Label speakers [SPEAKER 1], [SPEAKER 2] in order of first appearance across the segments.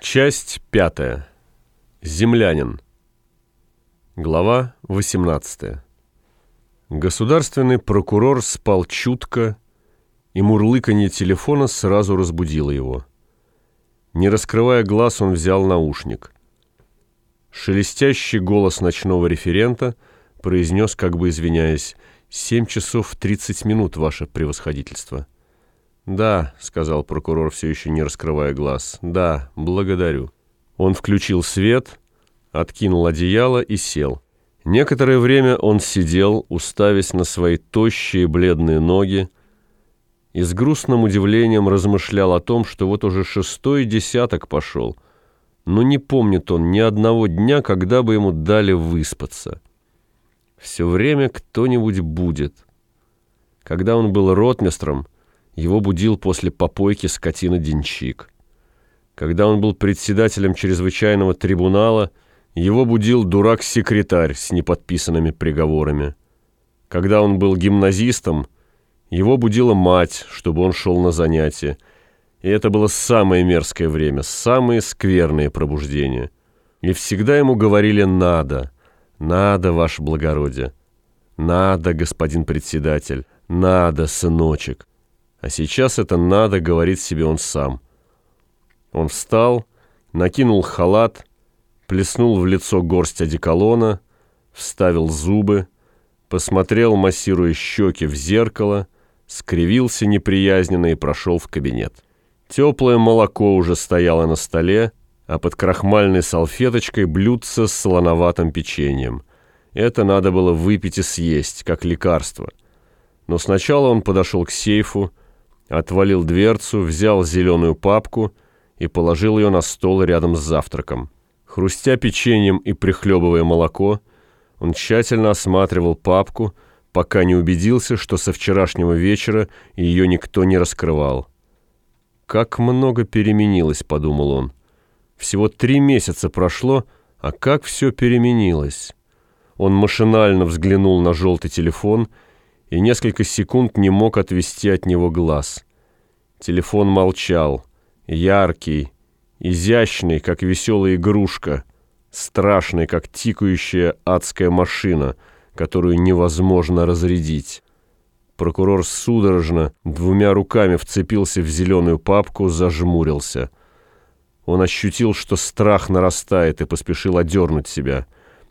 [SPEAKER 1] Часть пятая. Землянин. Глава 18. Государственный прокурор спал чутко, и мурлыканье телефона сразу разбудило его. Не раскрывая глаз, он взял наушник. Шелестящий голос ночного референта произнес, как бы извиняясь, «Семь часов тридцать минут, ваше превосходительство». «Да», — сказал прокурор, все еще не раскрывая глаз. «Да, благодарю». Он включил свет, откинул одеяло и сел. Некоторое время он сидел, уставясь на свои тощие бледные ноги, и с грустным удивлением размышлял о том, что вот уже шестой десяток пошел, но не помнит он ни одного дня, когда бы ему дали выспаться. Все время кто-нибудь будет. Когда он был ротмистром, его будил после попойки скотина Денчик. Когда он был председателем чрезвычайного трибунала, его будил дурак-секретарь с неподписанными приговорами. Когда он был гимназистом, его будила мать, чтобы он шел на занятия. И это было самое мерзкое время, самые скверные пробуждения. И всегда ему говорили «надо», «надо, ваше благородие», «надо, господин председатель», «надо, сыночек». А сейчас это надо, говорит себе он сам. Он встал, накинул халат, плеснул в лицо горсть одеколона, вставил зубы, посмотрел, массируя щеки в зеркало, скривился неприязненно и прошел в кабинет. Теплое молоко уже стояло на столе, а под крахмальной салфеточкой блюдце с солоноватым печеньем. Это надо было выпить и съесть, как лекарство. Но сначала он подошел к сейфу, отвалил дверцу, взял зеленую папку и положил ее на стол рядом с завтраком. Хрустя печеньем и прихлебывая молоко, он тщательно осматривал папку, пока не убедился, что со вчерашнего вечера ее никто не раскрывал. «Как много переменилось», — подумал он. «Всего три месяца прошло, а как все переменилось». Он машинально взглянул на желтый телефон и, и несколько секунд не мог отвести от него глаз. Телефон молчал, яркий, изящный, как веселая игрушка, страшный, как тикающая адская машина, которую невозможно разрядить. Прокурор судорожно двумя руками вцепился в зеленую папку, зажмурился. Он ощутил, что страх нарастает, и поспешил одернуть себя.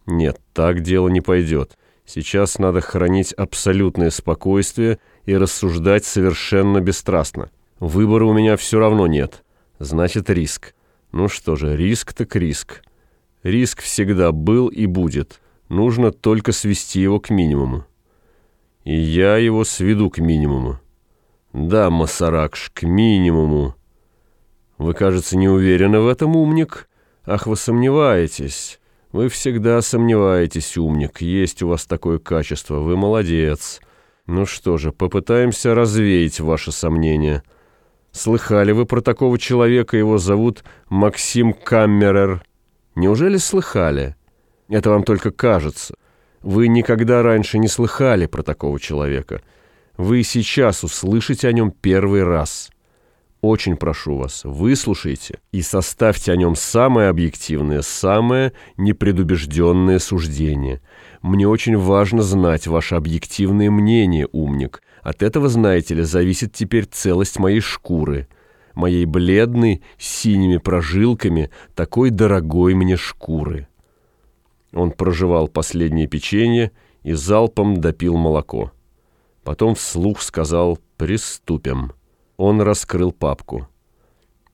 [SPEAKER 1] Нет, так дело не пойдет. Сейчас надо хранить абсолютное спокойствие и рассуждать совершенно бесстрастно. Выбора у меня все равно нет. Значит, риск. Ну что же, риск так риск. Риск всегда был и будет. Нужно только свести его к минимуму. И я его сведу к минимуму. Да, Масаракш, к минимуму. Вы, кажется, не уверены в этом, умник? Ах, вы сомневаетесь. Вы всегда сомневаетесь, умник. Есть у вас такое качество. Вы молодец. Ну что же, попытаемся развеять ваши сомнения. Слыхали вы про такого человека? Его зовут Максим Каммерер. Неужели слыхали? Это вам только кажется. Вы никогда раньше не слыхали про такого человека. Вы сейчас услышите о нем первый раз. Очень прошу вас, выслушайте и составьте о нем самое объективное, самое непредубежденное суждение. Мне очень важно знать ваше объективное мнение, умник. От этого, знаете ли, зависит теперь целость моей шкуры, моей бледной, синими прожилками, такой дорогой мне шкуры». Он прожевал последнее печенье и залпом допил молоко. Потом вслух сказал «Приступим». Он раскрыл папку.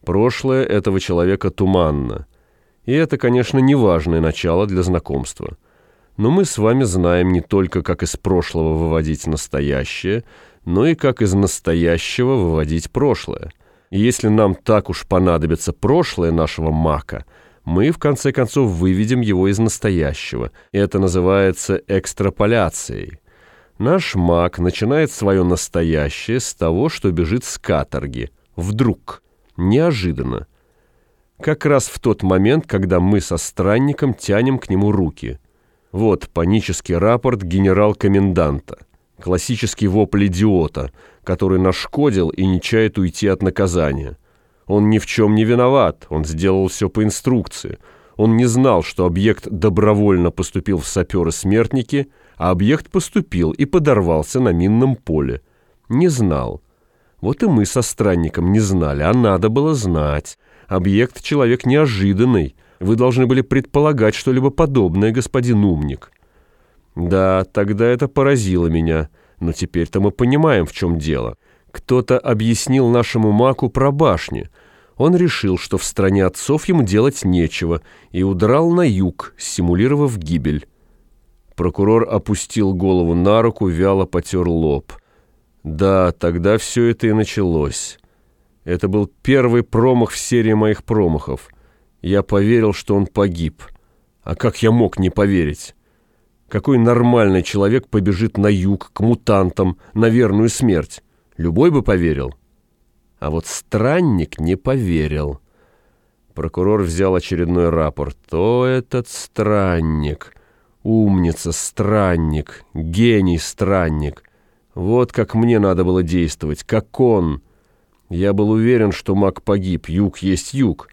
[SPEAKER 1] Прошлое этого человека туманно. И это, конечно, неважное начало для знакомства. Но мы с вами знаем не только, как из прошлого выводить настоящее, но и как из настоящего выводить прошлое. И если нам так уж понадобится прошлое нашего мака, мы, в конце концов, выведем его из настоящего. Это называется экстраполяцией. Наш маг начинает свое настоящее с того, что бежит с каторги. Вдруг. Неожиданно. Как раз в тот момент, когда мы со странником тянем к нему руки. Вот панический рапорт генерал-коменданта. Классический вопль идиота, который нашкодил и не чает уйти от наказания. Он ни в чем не виноват, он сделал все по инструкции. Он не знал, что объект добровольно поступил в саперы-смертники, а объект поступил и подорвался на минном поле. Не знал. Вот и мы со странником не знали, а надо было знать. Объект — человек неожиданный. Вы должны были предполагать что-либо подобное, господин умник. Да, тогда это поразило меня. Но теперь-то мы понимаем, в чем дело. Кто-то объяснил нашему маку про башни. Он решил, что в стране отцов ему делать нечего, и удрал на юг, симулировав гибель. Прокурор опустил голову на руку, вяло потер лоб. Да, тогда все это и началось. Это был первый промах в серии моих промахов. Я поверил, что он погиб. А как я мог не поверить? Какой нормальный человек побежит на юг, к мутантам, на верную смерть? Любой бы поверил. А вот странник не поверил. Прокурор взял очередной рапорт. «То этот странник. Умница, странник. Гений, странник. Вот как мне надо было действовать, как он. Я был уверен, что маг погиб, юг есть юг.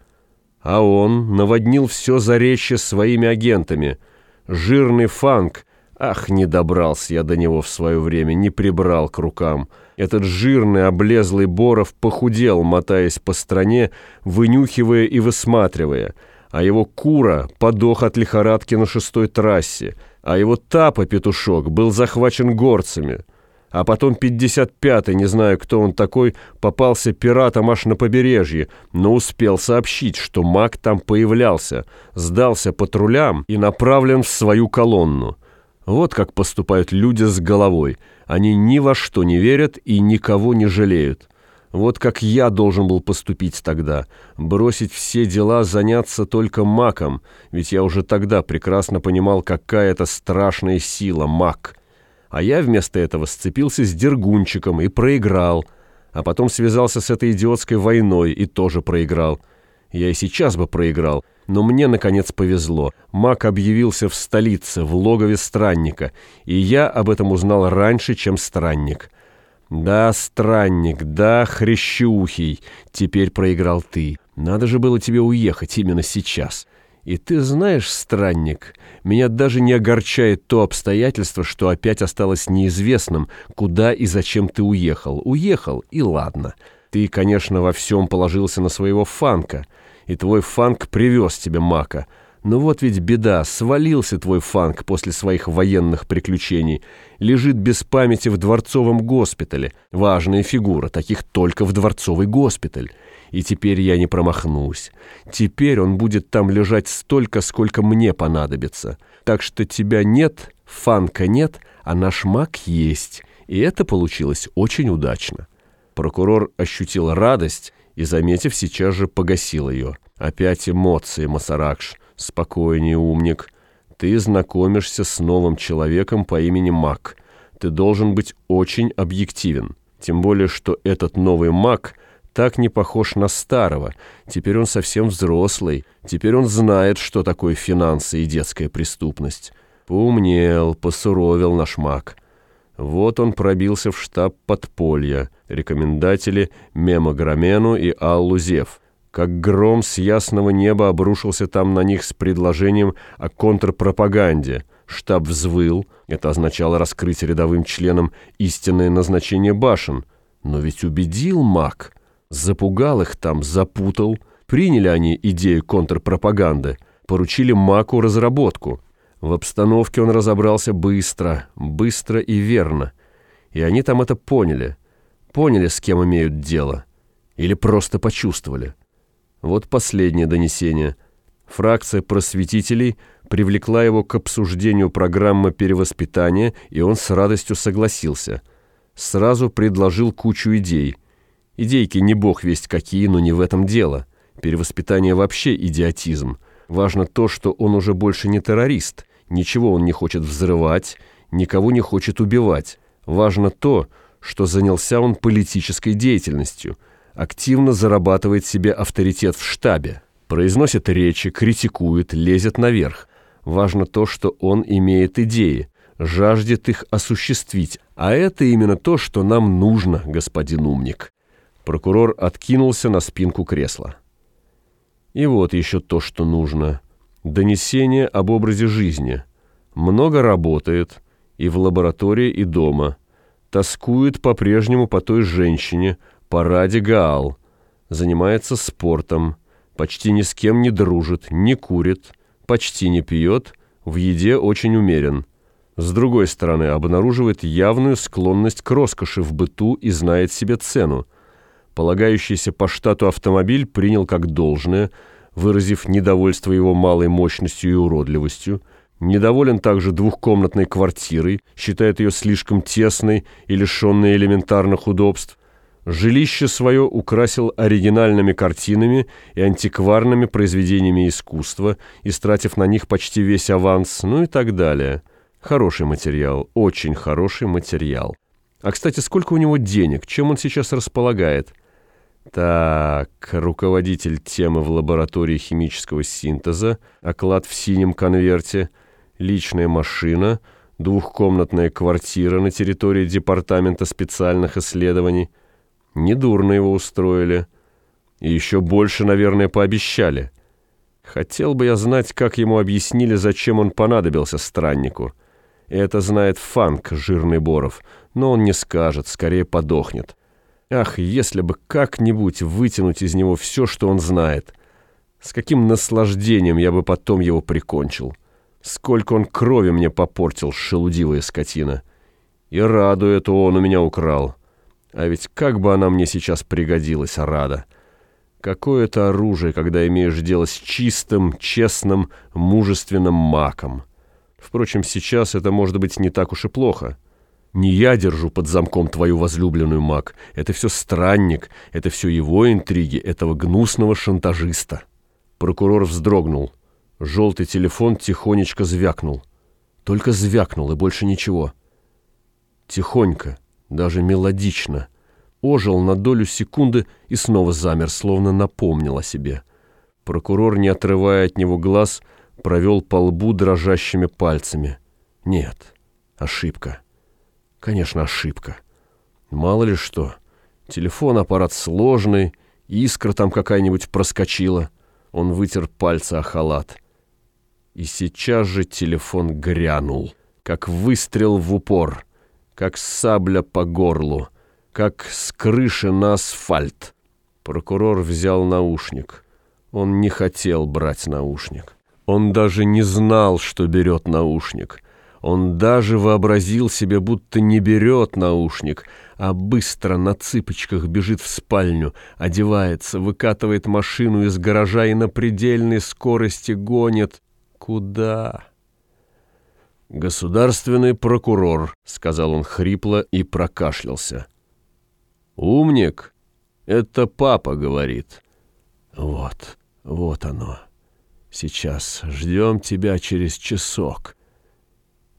[SPEAKER 1] А он наводнил все заречье своими агентами. Жирный фанк. Ах, не добрался я до него в свое время, не прибрал к рукам». Этот жирный, облезлый Боров похудел, мотаясь по стране, вынюхивая и высматривая, а его кура подох от лихорадки на шестой трассе, а его тапа-петушок был захвачен горцами. А потом 55-й, не знаю, кто он такой, попался пиратом аж на побережье, но успел сообщить, что маг там появлялся, сдался патрулям и направлен в свою колонну. Вот как поступают люди с головой. Они ни во что не верят и никого не жалеют. Вот как я должен был поступить тогда. Бросить все дела, заняться только маком. Ведь я уже тогда прекрасно понимал, какая это страшная сила, мак. А я вместо этого сцепился с Дергунчиком и проиграл. А потом связался с этой идиотской войной и тоже проиграл. Я и сейчас бы проиграл, но мне, наконец, повезло. Маг объявился в столице, в логове странника, и я об этом узнал раньше, чем странник. Да, странник, да, хрящухий, теперь проиграл ты. Надо же было тебе уехать именно сейчас. И ты знаешь, странник, меня даже не огорчает то обстоятельство, что опять осталось неизвестным, куда и зачем ты уехал. Уехал, и ладно. Ты, конечно, во всем положился на своего фанка — и твой фанк привез тебе мака. Но вот ведь беда, свалился твой фанк после своих военных приключений. Лежит без памяти в дворцовом госпитале. Важная фигура, таких только в дворцовый госпиталь. И теперь я не промахнусь. Теперь он будет там лежать столько, сколько мне понадобится. Так что тебя нет, фанка нет, а наш маг есть. И это получилось очень удачно. Прокурор ощутил радость и, заметив, сейчас же погасил ее. Опять эмоции, Масаракш. Спокойнее, умник. Ты знакомишься с новым человеком по имени Мак. Ты должен быть очень объективен. Тем более, что этот новый Мак так не похож на старого. Теперь он совсем взрослый. Теперь он знает, что такое финансы и детская преступность. Поумнел, посуровил наш Мак. Вот он пробился в штаб подполья, рекомендатели Мемограмену и Аллу Зев. Как гром с ясного неба обрушился там на них с предложением о контрпропаганде. Штаб взвыл, это означало раскрыть рядовым членам истинное назначение башен. Но ведь убедил маг, запугал их там, запутал. Приняли они идею контрпропаганды, поручили маку разработку – в обстановке он разобрался быстро, быстро и верно. И они там это поняли. Поняли, с кем имеют дело. Или просто почувствовали. Вот последнее донесение. Фракция просветителей привлекла его к обсуждению программы перевоспитания, и он с радостью согласился. Сразу предложил кучу идей. Идейки не бог весть какие, но не в этом дело. Перевоспитание вообще идиотизм. Важно то, что он уже больше не террорист – Ничего он не хочет взрывать, никого не хочет убивать. Важно то, что занялся он политической деятельностью, активно зарабатывает себе авторитет в штабе, произносит речи, критикует, лезет наверх. Важно то, что он имеет идеи, жаждет их осуществить, а это именно то, что нам нужно, господин умник. Прокурор откинулся на спинку кресла. И вот еще то, что нужно. Донесение об образе жизни. Много работает, и в лаборатории, и дома. Тоскует по-прежнему по той женщине, по Раде Гаал. Занимается спортом, почти ни с кем не дружит, не курит, почти не пьет, в еде очень умерен. С другой стороны, обнаруживает явную склонность к роскоши в быту и знает себе цену. Полагающийся по штату автомобиль принял как должное, выразив недовольство его малой мощностью и уродливостью. Недоволен также двухкомнатной квартирой, считает ее слишком тесной и лишенной элементарных удобств. Жилище свое украсил оригинальными картинами и антикварными произведениями искусства, истратив на них почти весь аванс, ну и так далее. Хороший материал, очень хороший материал. А, кстати, сколько у него денег, чем он сейчас располагает? Так, руководитель темы в лаборатории химического синтеза, оклад в синем конверте, личная машина, двухкомнатная квартира на территории Департамента специальных исследований. Недурно его устроили. И еще больше, наверное, пообещали. Хотел бы я знать, как ему объяснили, зачем он понадобился страннику. Это знает Фанк, жирный Боров, но он не скажет, скорее подохнет. Ах, если бы как-нибудь вытянуть из него все, что он знает. С каким наслаждением я бы потом его прикончил. Сколько он крови мне попортил, шелудивая скотина. И Раду эту он у меня украл. А ведь как бы она мне сейчас пригодилась, Рада. Какое это оружие, когда имеешь дело с чистым, честным, мужественным маком. Впрочем, сейчас это может быть не так уж и плохо. Не я держу под замком твою возлюбленную маг. Это все странник, это все его интриги, этого гнусного шантажиста. Прокурор вздрогнул. Желтый телефон тихонечко звякнул. Только звякнул, и больше ничего. Тихонько, даже мелодично. Ожил на долю секунды и снова замер, словно напомнил о себе. Прокурор, не отрывая от него глаз, провел по лбу дрожащими пальцами. Нет, ошибка. Конечно, ошибка. Мало ли что. Телефон, аппарат сложный, искра там какая-нибудь проскочила. Он вытер пальцы о халат. И сейчас же телефон грянул, как выстрел в упор, как сабля по горлу, как с крыши на асфальт. Прокурор взял наушник. Он не хотел брать наушник. Он даже не знал, что берет наушник. Он даже вообразил себе, будто не берет наушник, а быстро на цыпочках бежит в спальню, одевается, выкатывает машину из гаража и на предельной скорости гонит. Куда? «Государственный прокурор», — сказал он хрипло и прокашлялся. «Умник? Это папа говорит». «Вот, вот оно». Сейчас ждем тебя через часок».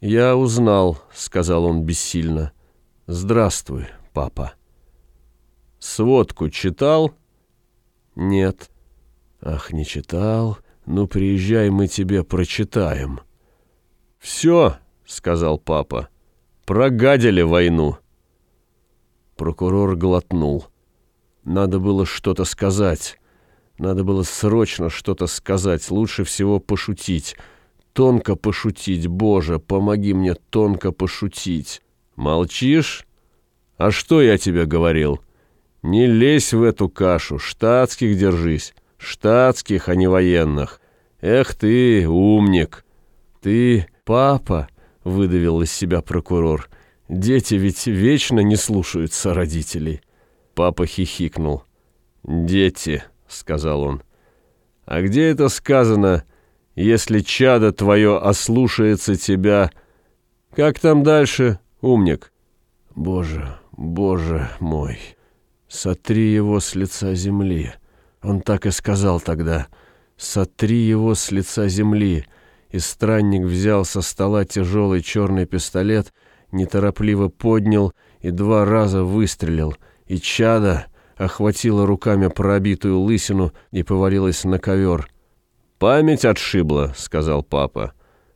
[SPEAKER 1] «Я узнал», — сказал он бессильно. «Здравствуй, папа». «Сводку читал?» «Нет». «Ах, не читал? Ну, приезжай, мы тебе прочитаем». «Все», — сказал папа, — «прогадили войну». Прокурор глотнул. Надо было что-то сказать. Надо было срочно что-то сказать, лучше всего пошутить. Тонко пошутить, Боже, помоги мне тонко пошутить. Молчишь? А что я тебе говорил? Не лезь в эту кашу, штатских держись. Штатских, а не военных. Эх ты, умник. Ты, папа, выдавил из себя прокурор. Дети ведь вечно не слушаются родителей. Папа хихикнул. Дети, — сказал он. «А где это сказано, если чадо твое ослушается тебя? Как там дальше, умник?» «Боже, боже мой, сотри его с лица земли!» Он так и сказал тогда. «Сотри его с лица земли!» И странник взял со стола тяжелый черный пистолет, неторопливо поднял и два раза выстрелил. И чадо охватила руками пробитую лысину и повалилась на ковер. «Память отшибла», — сказал папа.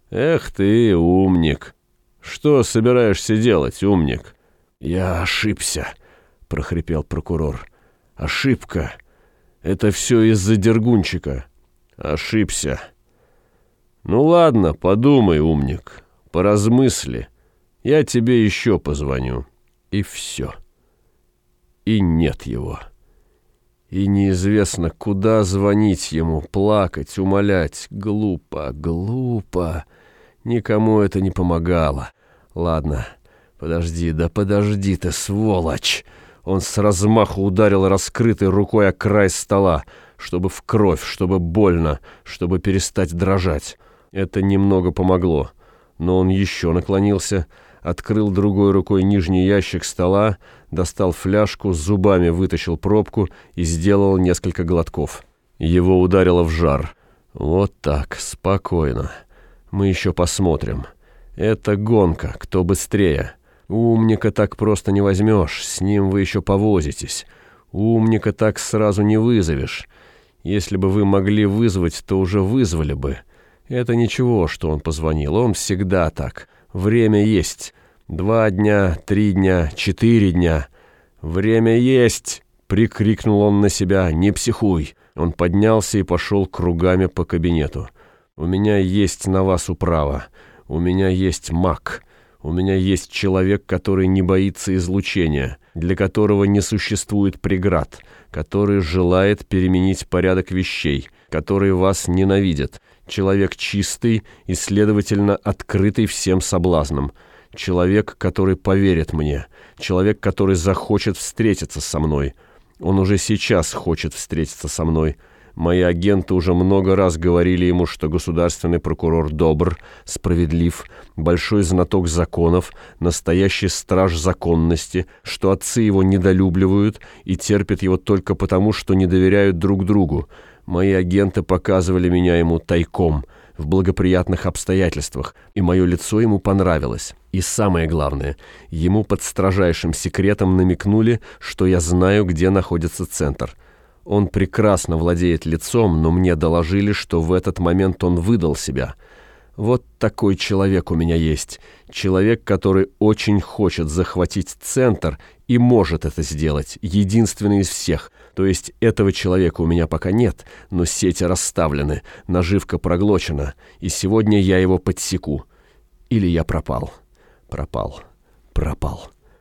[SPEAKER 1] «Эх ты, умник! Что собираешься делать, умник?» «Я ошибся», — прохрипел прокурор. Ошибка. Это все из-за Дергунчика. Ошибся. Ну ладно, подумай, умник, поразмысли. Я тебе еще позвоню. И все. И нет его. И неизвестно, куда звонить ему, плакать, умолять. Глупо, глупо. Никому это не помогало. Ладно, подожди, да подожди ты, сволочь. Он с размаху ударил раскрытой рукой о край стола, чтобы в кровь, чтобы больно, чтобы перестать дрожать. Это немного помогло, но он еще наклонился, открыл другой рукой нижний ящик стола, достал фляжку, зубами вытащил пробку и сделал несколько глотков. Его ударило в жар. Вот так, спокойно. Мы еще посмотрим. Это гонка, кто быстрее. Умника так просто не возьмешь, с ним вы еще повозитесь. Умника так сразу не вызовешь. Если бы вы могли вызвать, то уже вызвали бы. Это ничего, что он позвонил, он всегда так. Время есть. Два дня, три дня, четыре дня. Время есть! Прикрикнул он на себя. Не психуй. Он поднялся и пошел кругами по кабинету. У меня есть на вас управа. У меня есть маг. У меня есть человек, который не боится излучения, для которого не существует преград, который желает переменить порядок вещей, который вас ненавидит. Человек чистый и, следовательно, открытый всем соблазнам. Человек, который поверит мне. Человек, который захочет встретиться со мной. Он уже сейчас хочет встретиться со мной. Мои агенты уже много раз говорили ему, что государственный прокурор добр, справедлив, большой знаток законов, настоящий страж законности, что отцы его недолюбливают и терпят его только потому, что не доверяют друг другу. Мои агенты показывали меня ему тайком, в благоприятных обстоятельствах, и мое лицо ему понравилось. И самое главное, ему под строжайшим секретом намекнули, что я знаю, где находится центр – он прекрасно владеет лицом, но мне доложили, что в этот момент он выдал себя. Вот такой человек у меня есть. Человек, который очень хочет захватить центр и может это сделать. Единственный из всех. То есть этого человека у меня пока нет, но сети расставлены, наживка проглочена, и сегодня я его подсеку. Или я пропал. Пропал. Пропал.